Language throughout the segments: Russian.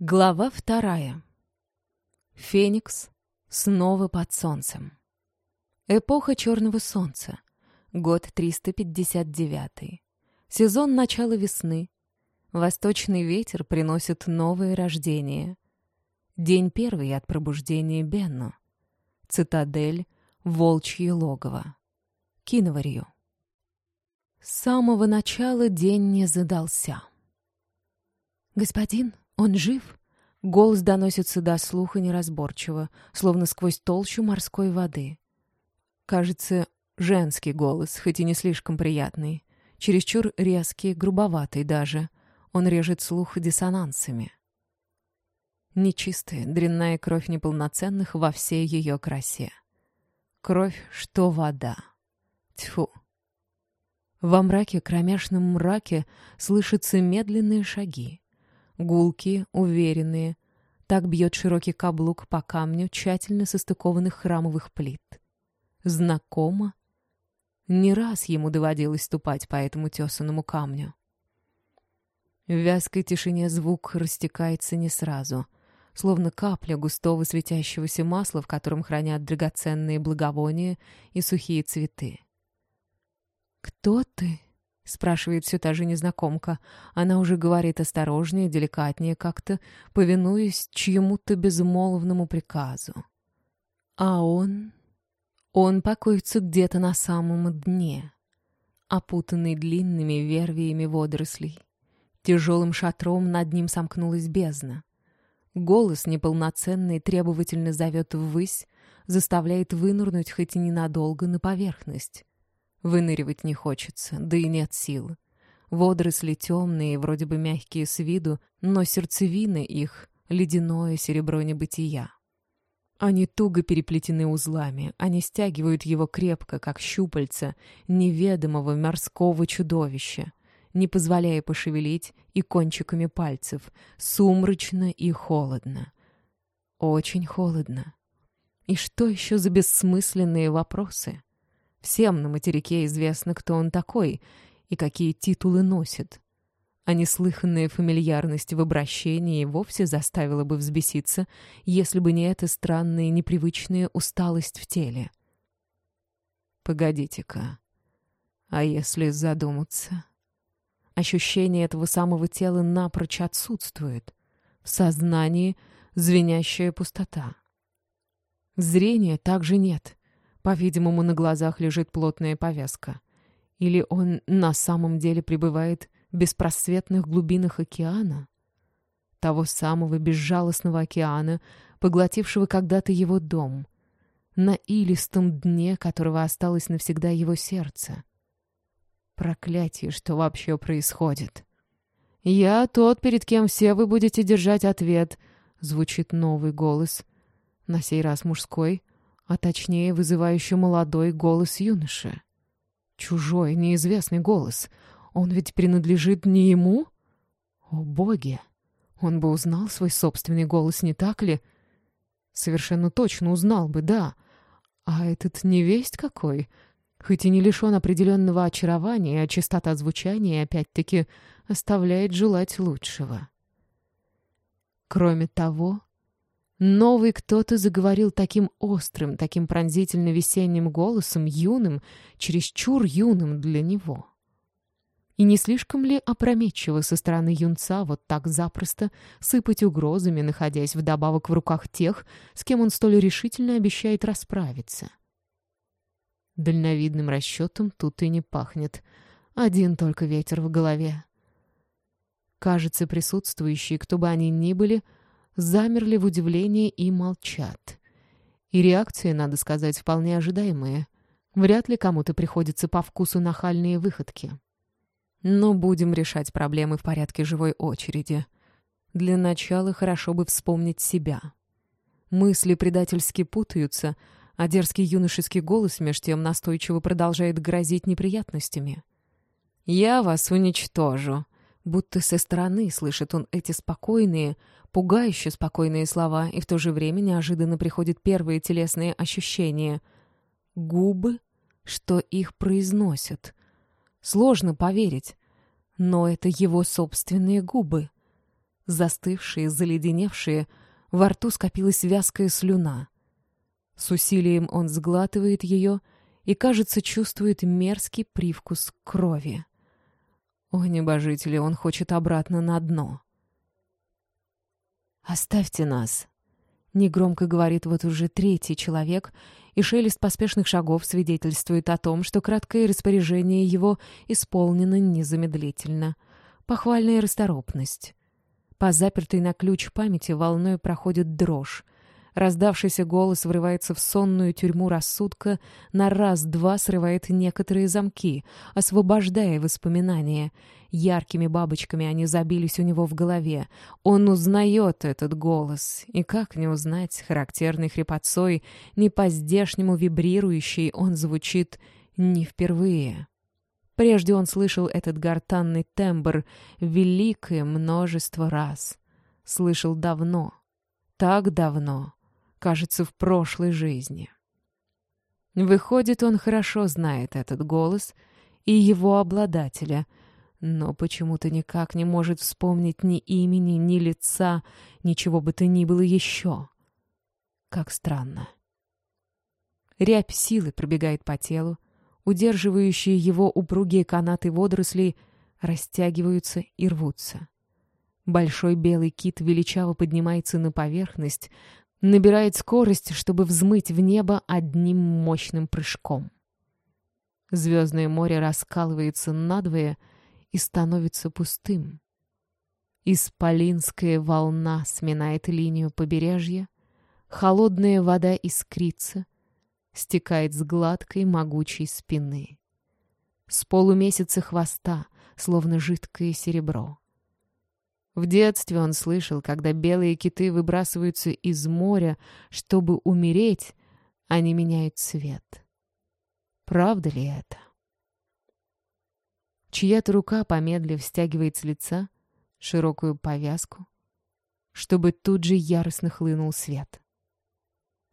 Глава вторая. Феникс снова под солнцем. Эпоха черного солнца. Год 359. Сезон начала весны. Восточный ветер приносит новое рождение. День первый от пробуждения Бенну. Цитадель, волчье логово. Киноварью. С самого начала день не задался. «Господин, он жив?» Голос доносится до слуха неразборчиво, словно сквозь толщу морской воды. Кажется, женский голос, хоть и не слишком приятный. Чересчур резкий, грубоватый даже. Он режет слух диссонансами. Нечистая, дрянная кровь неполноценных во всей ее красе. Кровь, что вода. Тьфу. Во мраке, кромешном мраке, слышатся медленные шаги. Гулкие, уверенные. Так бьет широкий каблук по камню тщательно состыкованных храмовых плит. Знакомо? Не раз ему доводилось ступать по этому тесаному камню. В вязкой тишине звук растекается не сразу, словно капля густого светящегося масла, в котором хранят драгоценные благовония и сухие цветы. «Кто ты?» — спрашивает все та же незнакомка. Она уже говорит осторожнее, деликатнее как-то, повинуясь чьему-то безмолвному приказу. А он... Он покоится где-то на самом дне, опутанный длинными вервиями водорослей. Тяжелым шатром над ним сомкнулась бездна. Голос неполноценный требовательно зовет ввысь, заставляет вынырнуть хоть и ненадолго на поверхность. Выныривать не хочется, да и нет сил. Водоросли темные, вроде бы мягкие с виду, но сердцевины их — ледяное серебро небытия. Они туго переплетены узлами, они стягивают его крепко, как щупальца неведомого морского чудовища, не позволяя пошевелить и кончиками пальцев, сумрачно и холодно. Очень холодно. И что еще за бессмысленные вопросы? Всем на материке известно, кто он такой и какие титулы носит. А неслыханная фамильярность в обращении вовсе заставила бы взбеситься, если бы не эта странная непривычная усталость в теле. Погодите-ка. А если задуматься? Ощущение этого самого тела напрочь отсутствует. В сознании звенящая пустота. Зрения также нет. По-видимому, на глазах лежит плотная повязка. Или он на самом деле пребывает в беспросветных глубинах океана? Того самого безжалостного океана, поглотившего когда-то его дом, на илистом дне которого осталось навсегда его сердце. Проклятие, что вообще происходит? «Я тот, перед кем все вы будете держать ответ», — звучит новый голос, на сей раз мужской, а точнее вызывающий молодой голос юноши. Чужой, неизвестный голос. Он ведь принадлежит не ему? О, боги! Он бы узнал свой собственный голос, не так ли? Совершенно точно узнал бы, да. А этот невесть какой? Хоть и не лишен определенного очарования, а чистота звучания опять-таки оставляет желать лучшего. Кроме того, Новый кто-то заговорил таким острым, таким пронзительно весенним голосом, юным, чересчур юным для него. И не слишком ли опрометчиво со стороны юнца вот так запросто сыпать угрозами, находясь вдобавок в руках тех, с кем он столь решительно обещает расправиться? Дальновидным расчетом тут и не пахнет. Один только ветер в голове. Кажется, присутствующие, кто бы они ни были, — замерли в удивлении и молчат. И реакции, надо сказать, вполне ожидаемые. Вряд ли кому-то приходится по вкусу нахальные выходки. Но будем решать проблемы в порядке живой очереди. Для начала хорошо бы вспомнить себя. Мысли предательски путаются, а дерзкий юношеский голос меж тем настойчиво продолжает грозить неприятностями. «Я вас уничтожу», Будто со стороны слышит он эти спокойные, пугающе спокойные слова, и в то же время неожиданно приходят первые телесные ощущения. Губы, что их произносят. Сложно поверить, но это его собственные губы. Застывшие, заледеневшие, во рту скопилась вязкая слюна. С усилием он сглатывает ее и, кажется, чувствует мерзкий привкус крови. О, небожители, он хочет обратно на дно. «Оставьте нас!» — негромко говорит вот уже третий человек, и шелест поспешных шагов свидетельствует о том, что краткое распоряжение его исполнено незамедлительно. Похвальная расторопность. По запертой на ключ памяти волной проходит дрожь. Раздавшийся голос врывается в сонную тюрьму рассудка, на раз-два срывает некоторые замки, освобождая воспоминания. Яркими бабочками они забились у него в голове. Он узнает этот голос. И как не узнать, характерный хрипотцой, не по-здешнему вибрирующий, он звучит не впервые. Прежде он слышал этот гортанный тембр великое множество раз. Слышал давно, так давно, кажется, в прошлой жизни. Выходит, он хорошо знает этот голос и его обладателя, но почему-то никак не может вспомнить ни имени, ни лица, ничего бы то ни было еще. Как странно. Рябь силы пробегает по телу, удерживающие его упругие канаты водорослей растягиваются и рвутся. Большой белый кит величаво поднимается на поверхность, набирает скорость, чтобы взмыть в небо одним мощным прыжком. Звездное море раскалывается надвое и становится пустым. Исполинская волна сминает линию побережья, холодная вода искрится, стекает с гладкой могучей спины. С полумесяца хвоста, словно жидкое серебро. В детстве он слышал, когда белые киты выбрасываются из моря, чтобы умереть, они меняют цвет. Правда ли это? Чья-то рука, помедлив, стягивает с лица широкую повязку, чтобы тут же яростно хлынул свет.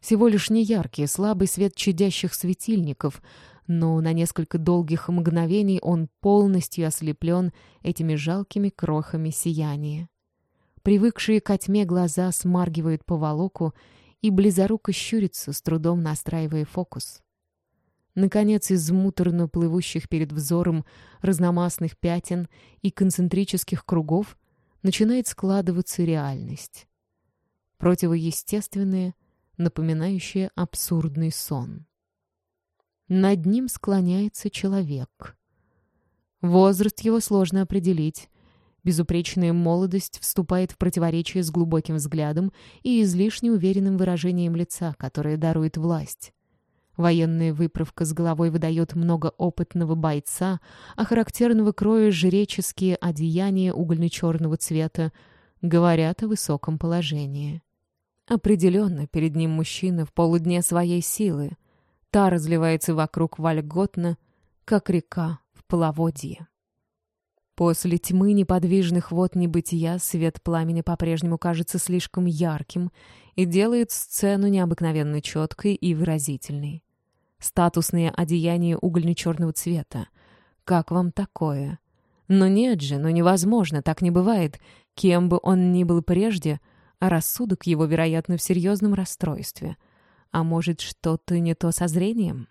Всего лишь неяркий, слабый свет чадящих светильников, но на несколько долгих мгновений он полностью ослеплен этими жалкими крохами сияния. Привыкшие ко тьме глаза смаргивают поволоку, и близоруко щурится, с трудом настраивая фокус. Наконец, из муторно плывущих перед взором разномастных пятен и концентрических кругов начинает складываться реальность. Противоестественное — напоминающее абсурдный сон. Над ним склоняется человек. Возраст его сложно определить. Безупречная молодость вступает в противоречие с глубоким взглядом и излишне уверенным выражением лица, которое дарует власть. Военная выправка с головой выдает многоопытного бойца, а характерного кроя жреческие одеяния угольно-черного цвета говорят о высоком положении. Определенно, перед ним мужчина в полудне своей силы. Та разливается вокруг вольготно, как река в половодье. После тьмы неподвижных вод небытия свет пламени по-прежнему кажется слишком ярким и делает сцену необыкновенно четкой и выразительной. Статусные одеяния угольно-черного цвета. Как вам такое? Но нет же, ну невозможно, так не бывает. Кем бы он ни был прежде — а рассудок его, вероятно, в серьезном расстройстве. А может, что-то не то со зрением?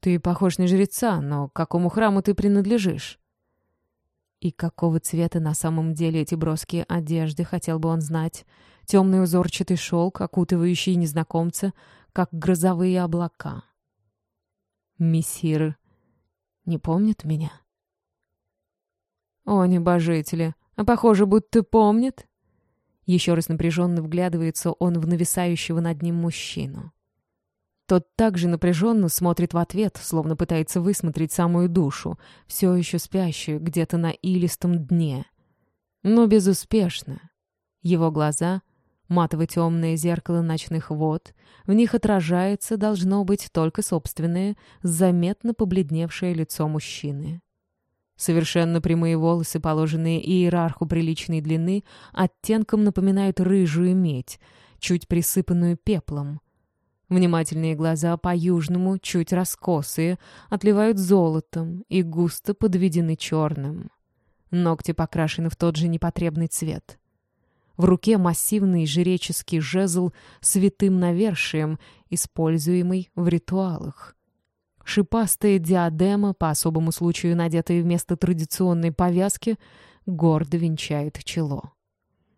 «Ты похож на жреца, но к какому храму ты принадлежишь?» И какого цвета на самом деле эти броские одежды, хотел бы он знать. Темный узорчатый шелк, окутывающий незнакомца, как грозовые облака. Мессир не помнит меня? О, небожители, а похоже, будто помнит. Еще раз напряженно вглядывается он в нависающего над ним мужчину. Тот также напряженно смотрит в ответ, словно пытается высмотреть самую душу, все еще спящую где-то на илистом дне. Но безуспешно. Его глаза — матово-темное зеркало ночных вод, в них отражается, должно быть, только собственное, заметно побледневшее лицо мужчины. Совершенно прямые волосы, положенные иерарху приличной длины, оттенком напоминают рыжую медь, чуть присыпанную пеплом. Внимательные глаза по-южному, чуть раскосые, отливают золотом и густо подведены черным. Ногти покрашены в тот же непотребный цвет. В руке массивный жреческий жезл с витым навершием, используемый в ритуалах. Шипастая диадема, по особому случаю надетая вместо традиционной повязки, гордо венчает чело.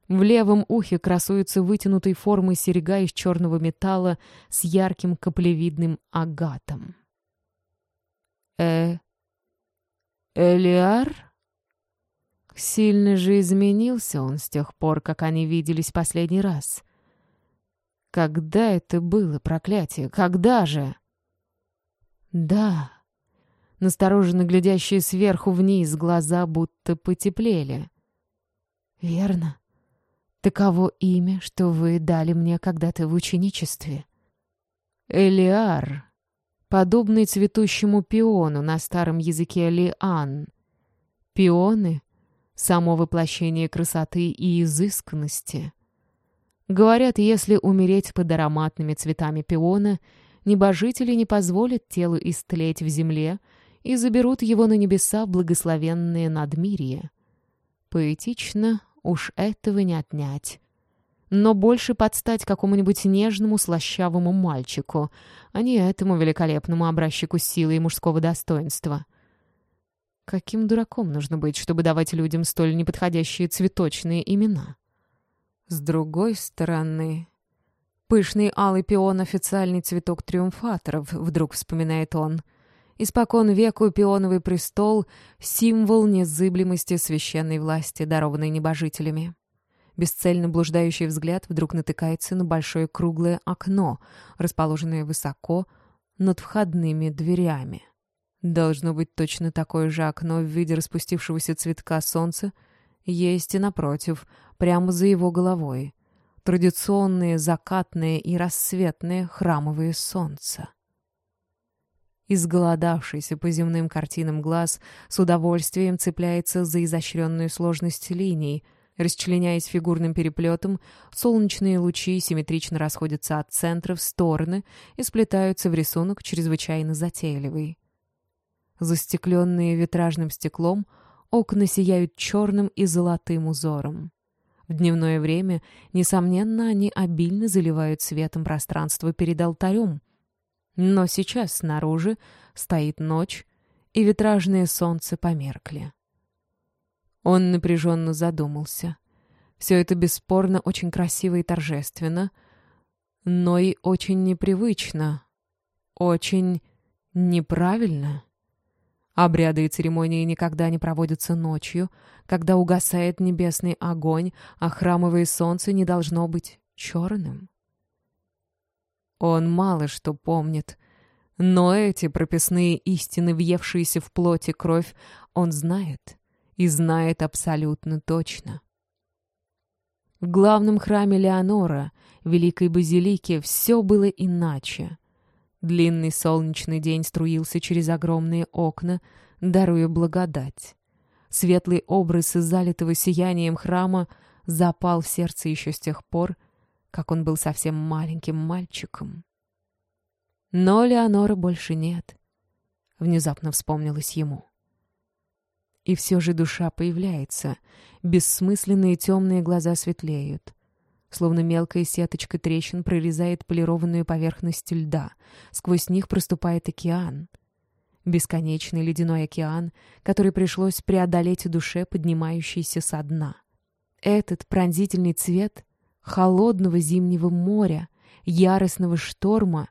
В левом ухе красуется вытянутой формы серега из черного металла с ярким каплевидным агатом. «Э... Элиар?» Сильно же изменился он с тех пор, как они виделись последний раз. Когда это было, проклятие? Когда же? Да. Настороженно глядящие сверху вниз глаза будто потеплели. Верно. Таково имя, что вы дали мне когда-то в ученичестве. Элиар, подобный цветущему пиону на старом языке лиан. Пионы — само воплощение красоты и изысканности. Говорят, если умереть под ароматными цветами пиона, небожители не позволят телу истлеть в земле и заберут его на небеса в благословенное надмирие. Поэтично, Уж этого не отнять. Но больше подстать какому-нибудь нежному, слащавому мальчику, а не этому великолепному образчику силы и мужского достоинства. Каким дураком нужно быть, чтобы давать людям столь неподходящие цветочные имена? С другой стороны... Пышный алый пион — официальный цветок триумфаторов, вдруг вспоминает он — Испокон веку пионовый престол — символ незыблемости священной власти, дарованной небожителями. Бесцельно блуждающий взгляд вдруг натыкается на большое круглое окно, расположенное высоко над входными дверями. Должно быть точно такое же окно в виде распустившегося цветка солнца есть и напротив, прямо за его головой. Традиционные закатные и рассветные храмовые солнца. Изголодавшийся по земным картинам глаз с удовольствием цепляется за изощренную сложность линий. Расчленяясь фигурным переплетом, солнечные лучи симметрично расходятся от центра в стороны и сплетаются в рисунок чрезвычайно затейливый. Застекленные витражным стеклом, окна сияют черным и золотым узором. В дневное время, несомненно, они обильно заливают светом пространство перед алтарем — но сейчас снаружи стоит ночь, и витражные солнце померкли. Он напряженно задумался. Все это бесспорно очень красиво и торжественно, но и очень непривычно, очень неправильно. Обряды и церемонии никогда не проводятся ночью, когда угасает небесный огонь, а храмовое солнце не должно быть черным. Он мало что помнит. Но эти прописные истины, въевшиеся в плоть и кровь, он знает. И знает абсолютно точно. В главном храме Леонора, Великой Базилике, все было иначе. Длинный солнечный день струился через огромные окна, даруя благодать. Светлый образ залитого сиянием храма запал в сердце еще с тех пор, как он был совсем маленьким мальчиком. Но Леонора больше нет. Внезапно вспомнилось ему. И все же душа появляется, бессмысленные темные глаза светлеют. Словно мелкая сеточка трещин прорезает полированную поверхность льда. Сквозь них проступает океан. Бесконечный ледяной океан, который пришлось преодолеть душе, поднимающейся со дна. Этот пронзительный цвет холодного зимнего моря, яростного шторма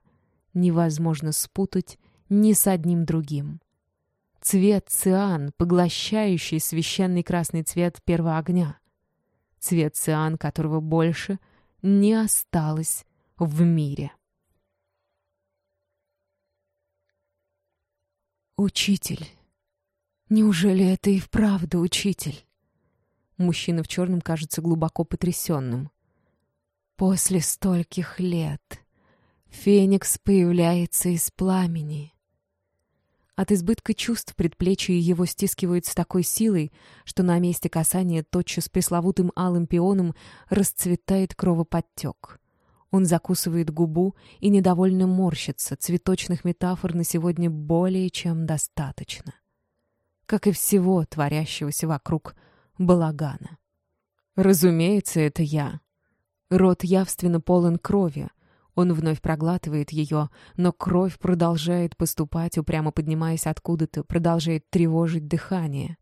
невозможно спутать ни с одним другим. Цвет циан, поглощающий священный красный цвет первого огня. Цвет циан, которого больше не осталось в мире. «Учитель! Неужели это и вправду учитель?» Мужчина в черном кажется глубоко потрясенным. После стольких лет Феникс появляется из пламени. От избытка чувств предплечья его стискивают с такой силой, что на месте касания тотчас пресловутым алым пионом расцветает кровоподтек. Он закусывает губу и недовольно морщится. Цветочных метафор на сегодня более чем достаточно. как и всего творящегося вокруг балагана. Разумеется, это я. Рот явственно полон крови. Он вновь проглатывает ее, но кровь продолжает поступать, упрямо поднимаясь откуда-то, продолжает тревожить дыхание.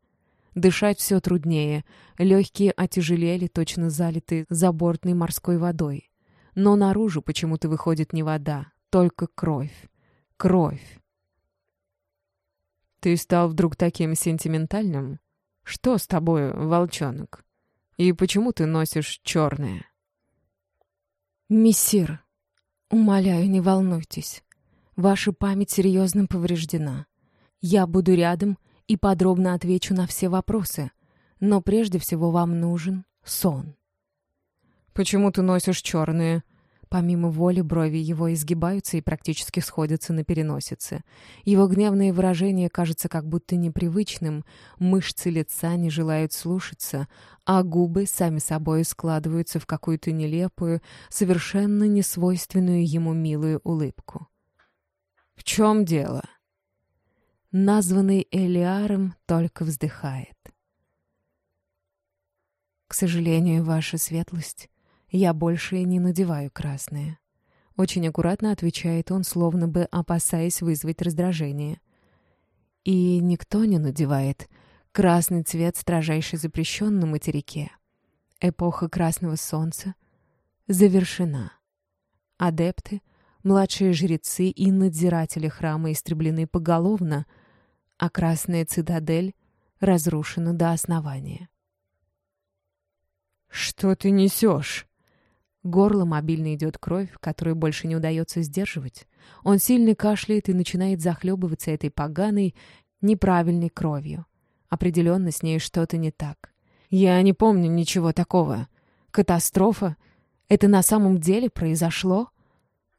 Дышать все труднее. Легкие отяжелели, точно залиты забортной морской водой. Но наружу почему-то выходит не вода, только кровь. Кровь. Ты стал вдруг таким сентиментальным? Что с тобой, волчонок? И почему ты носишь черное? Мессир, умоляю, не волнуйтесь. Ваша память серьезно повреждена. Я буду рядом и подробно отвечу на все вопросы, но прежде всего вам нужен сон. Почему ты носишь черные? Помимо воли, брови его изгибаются и практически сходятся на переносице. Его гневное выражение кажется как будто непривычным, мышцы лица не желают слушаться, а губы сами собой складываются в какую-то нелепую, совершенно несвойственную ему милую улыбку. «В чем дело?» Названный Элиаром только вздыхает. «К сожалению, ваша светлость, я больше не надеваю красное. Очень аккуратно отвечает он, словно бы опасаясь вызвать раздражение. И никто не надевает. Красный цвет строжайше запрещен на материке. Эпоха красного солнца завершена. Адепты, младшие жрецы и надзиратели храма истреблены поголовно, а красная цитадель разрушена до основания. «Что ты несешь?» Горло мобильно идет кровь, которую больше не удается сдерживать. Он сильно кашляет и начинает захлебываться этой поганой, неправильной кровью. Определенно с ней что-то не так. Я не помню ничего такого. Катастрофа? Это на самом деле произошло?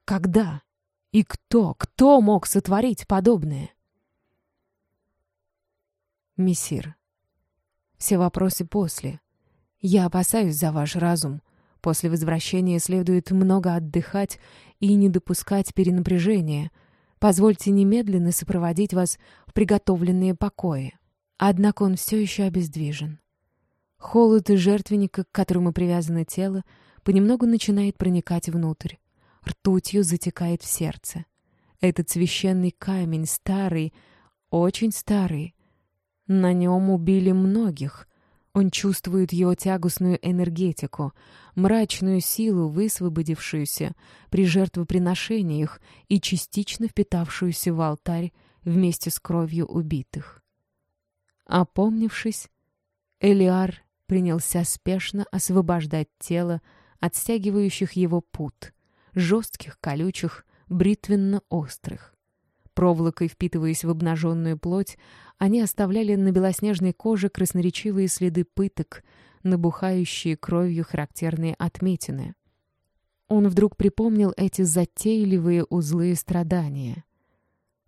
Когда? И кто? Кто мог сотворить подобное? Мессир, все вопросы после. Я опасаюсь за ваш разум. После возвращения следует много отдыхать и не допускать перенапряжения. Позвольте немедленно сопроводить вас в приготовленные покои. Однако он все еще обездвижен. Холод жертвенника, к которому привязано тело, понемногу начинает проникать внутрь. Ртутью затекает в сердце. Этот священный камень старый, очень старый. На нем убили многих, он чувствует его тягостную энергетику, мрачную силу, высвободившуюся при жертвоприношениях и частично впитавшуюся в алтарь вместе с кровью убитых. Опомнившись, Элиар принялся спешно освобождать тело от стягивающих его пут, жестких, колючих, бритвенно-острых. Проволокой впитываясь в обнаженную плоть, они оставляли на белоснежной коже красноречивые следы пыток, набухающие кровью характерные отметины. Он вдруг припомнил эти затейливые узлы страдания.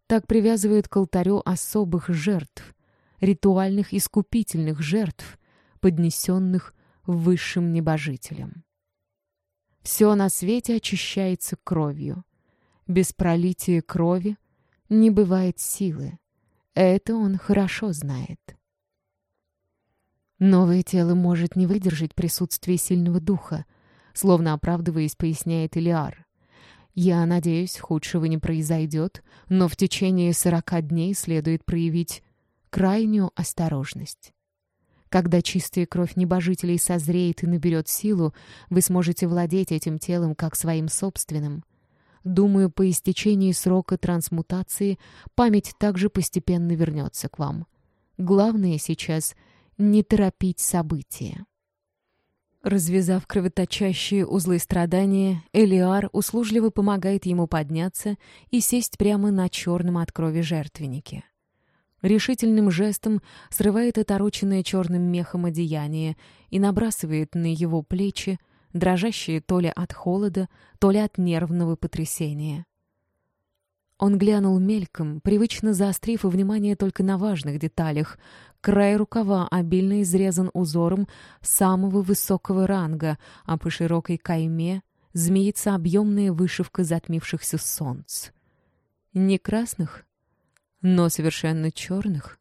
Так привязывают к алтарю особых жертв, ритуальных искупительных жертв, поднесенных высшим небожителем. Все на свете очищается кровью. Без пролития крови — не бывает силы. Это он хорошо знает. Новое тело может не выдержать присутствия сильного духа, словно оправдываясь, поясняет Илиар. Я надеюсь, худшего не произойдет, но в течение сорока дней следует проявить крайнюю осторожность. Когда чистая кровь небожителей созреет и наберет силу, вы сможете владеть этим телом как своим собственным, Думаю, по истечении срока трансмутации память также постепенно вернется к вам. Главное сейчас — не торопить события. Развязав кровоточащие узлы страдания, Элиар услужливо помогает ему подняться и сесть прямо на черном от крови жертвеннике. Решительным жестом срывает отороченное черным мехом одеяние и набрасывает на его плечи дрожащие то ли от холода, то ли от нервного потрясения. Он глянул мельком, привычно заострив внимание только на важных деталях. Край рукава обильно изрезан узором самого высокого ранга, а по широкой кайме змеится объемная вышивка затмившихся солнц. Не красных, но совершенно черных,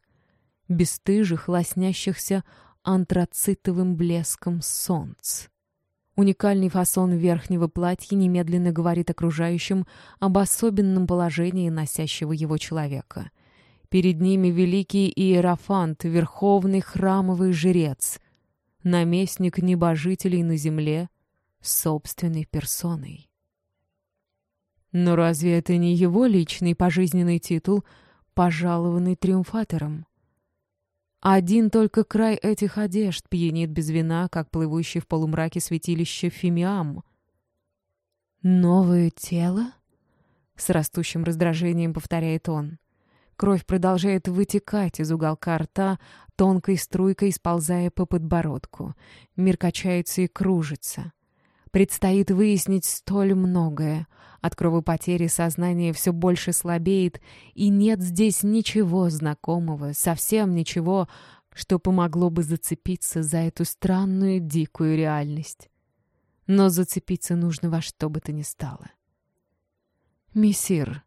бесстыжих, лоснящихся антрацитовым блеском солнц. Уникальный фасон верхнего платья немедленно говорит окружающим об особенном положении носящего его человека. Перед ними великий иерофант, верховный храмовый жрец, наместник небожителей на земле, собственной персоной. Но разве это не его личный пожизненный титул, пожалованный триумфатором? Один только край этих одежд пьянит без вина, как плывущий в полумраке святилище Фимиам. «Новое тело?» — с растущим раздражением повторяет он. Кровь продолжает вытекать из уголка рта, тонкой струйкой сползая по подбородку. Мир качается и кружится. Предстоит выяснить столь многое. От кровопотери сознание все больше слабеет, и нет здесь ничего знакомого, совсем ничего, что помогло бы зацепиться за эту странную дикую реальность. Но зацепиться нужно во что бы то ни стало. «Мессир,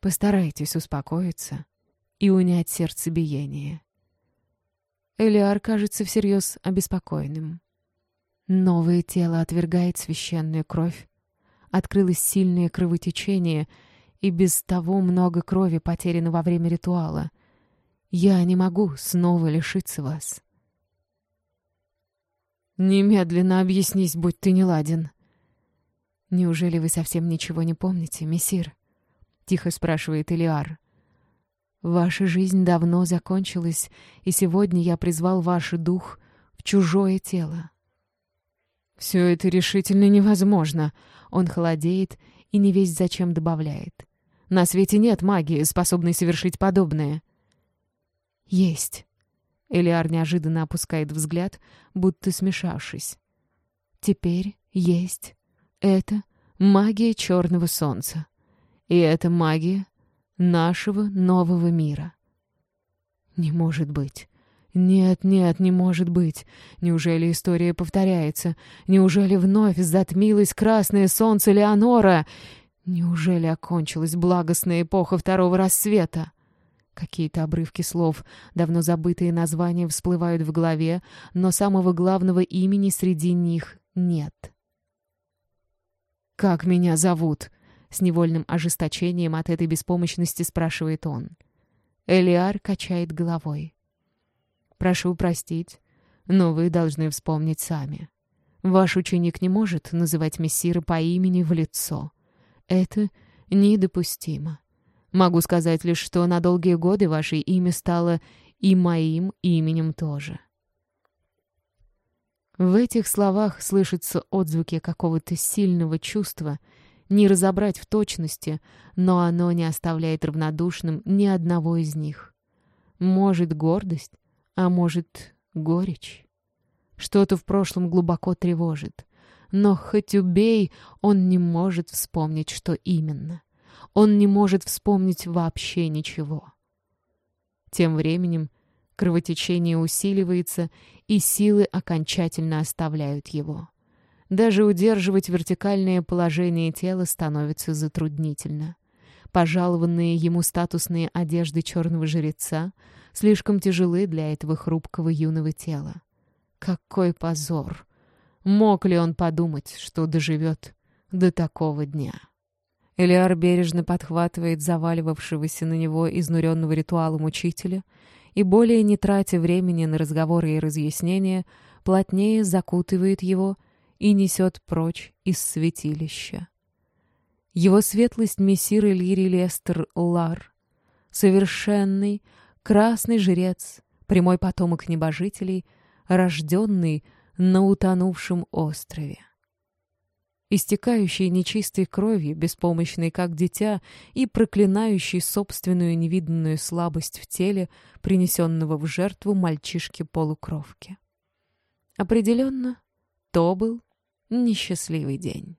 постарайтесь успокоиться и унять сердцебиение». Элиар кажется всерьез обеспокоенным. Новое тело отвергает священную кровь. Открылось сильное кровотечение, и без того много крови потеряно во время ритуала. Я не могу снова лишиться вас. Немедленно объяснись, будь ты неладен. Неужели вы совсем ничего не помните, мессир? Тихо спрашивает Элиар. Ваша жизнь давно закончилась, и сегодня я призвал ваш дух в чужое тело. «Все это решительно невозможно!» Он холодеет и не весь зачем добавляет. «На свете нет магии, способной совершить подобное». «Есть!» Элиар неожиданно опускает взгляд, будто смешавшись. «Теперь есть. Это магия черного солнца. И это магия нашего нового мира». «Не может быть!» Нет, нет, не может быть. Неужели история повторяется? Неужели вновь затмилось красное солнце Леонора? Неужели окончилась благостная эпоха второго рассвета? Какие-то обрывки слов, давно забытые названия всплывают в голове, но самого главного имени среди них нет. «Как меня зовут?» — с невольным ожесточением от этой беспомощности спрашивает он. Элиар качает головой. Прошу простить, но вы должны вспомнить сами. Ваш ученик не может называть мессира по имени в лицо. Это недопустимо. Могу сказать лишь, что на долгие годы ваше имя стало и моим именем тоже. В этих словах слышатся отзвуки какого-то сильного чувства, не разобрать в точности, но оно не оставляет равнодушным ни одного из них. Может, гордость, а может, горечь? Что-то в прошлом глубоко тревожит. Но хоть убей, он не может вспомнить, что именно. Он не может вспомнить вообще ничего. Тем временем кровотечение усиливается, и силы окончательно оставляют его. Даже удерживать вертикальное положение тела становится затруднительно. Пожалованные ему статусные одежды черного жреца — слишком тяжелы для этого хрупкого юного тела. Какой позор! Мог ли он подумать, что доживет до такого дня? Элиар бережно подхватывает заваливавшегося на него изнуренного ритуалом учителя и, более не тратя времени на разговоры и разъяснения, плотнее закутывает его и несет прочь из святилища. Его светлость мессир Элири Лестер Лар, совершенный, красный жрец, прямой потомок небожителей, рожденный на утонувшем острове. Истекающий нечистой кровью, беспомощный как дитя и проклинающий собственную невиданную слабость в теле, принесенного в жертву мальчишке-полукровке. Определенно, то был несчастливый день.